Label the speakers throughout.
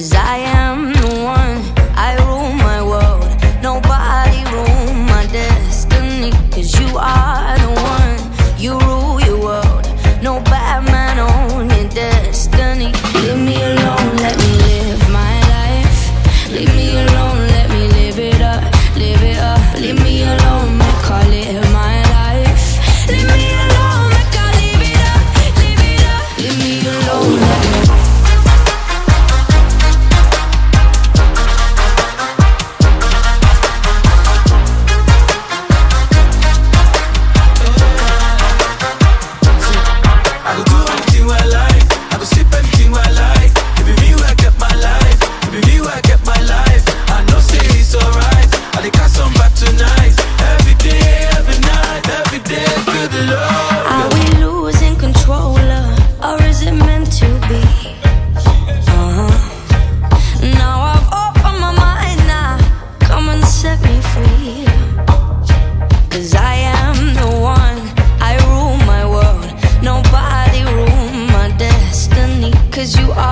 Speaker 1: Cause I am cause you are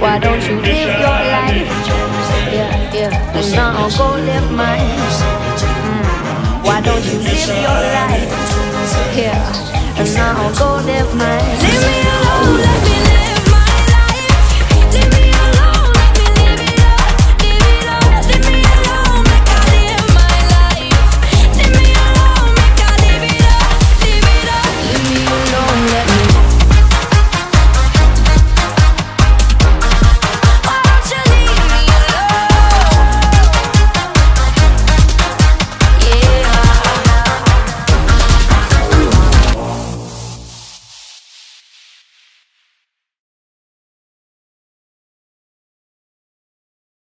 Speaker 1: Why don't you live your life? Yeah, yeah. And now go live mine. Mm. Why don't you live your life? Yeah. And now go live mine.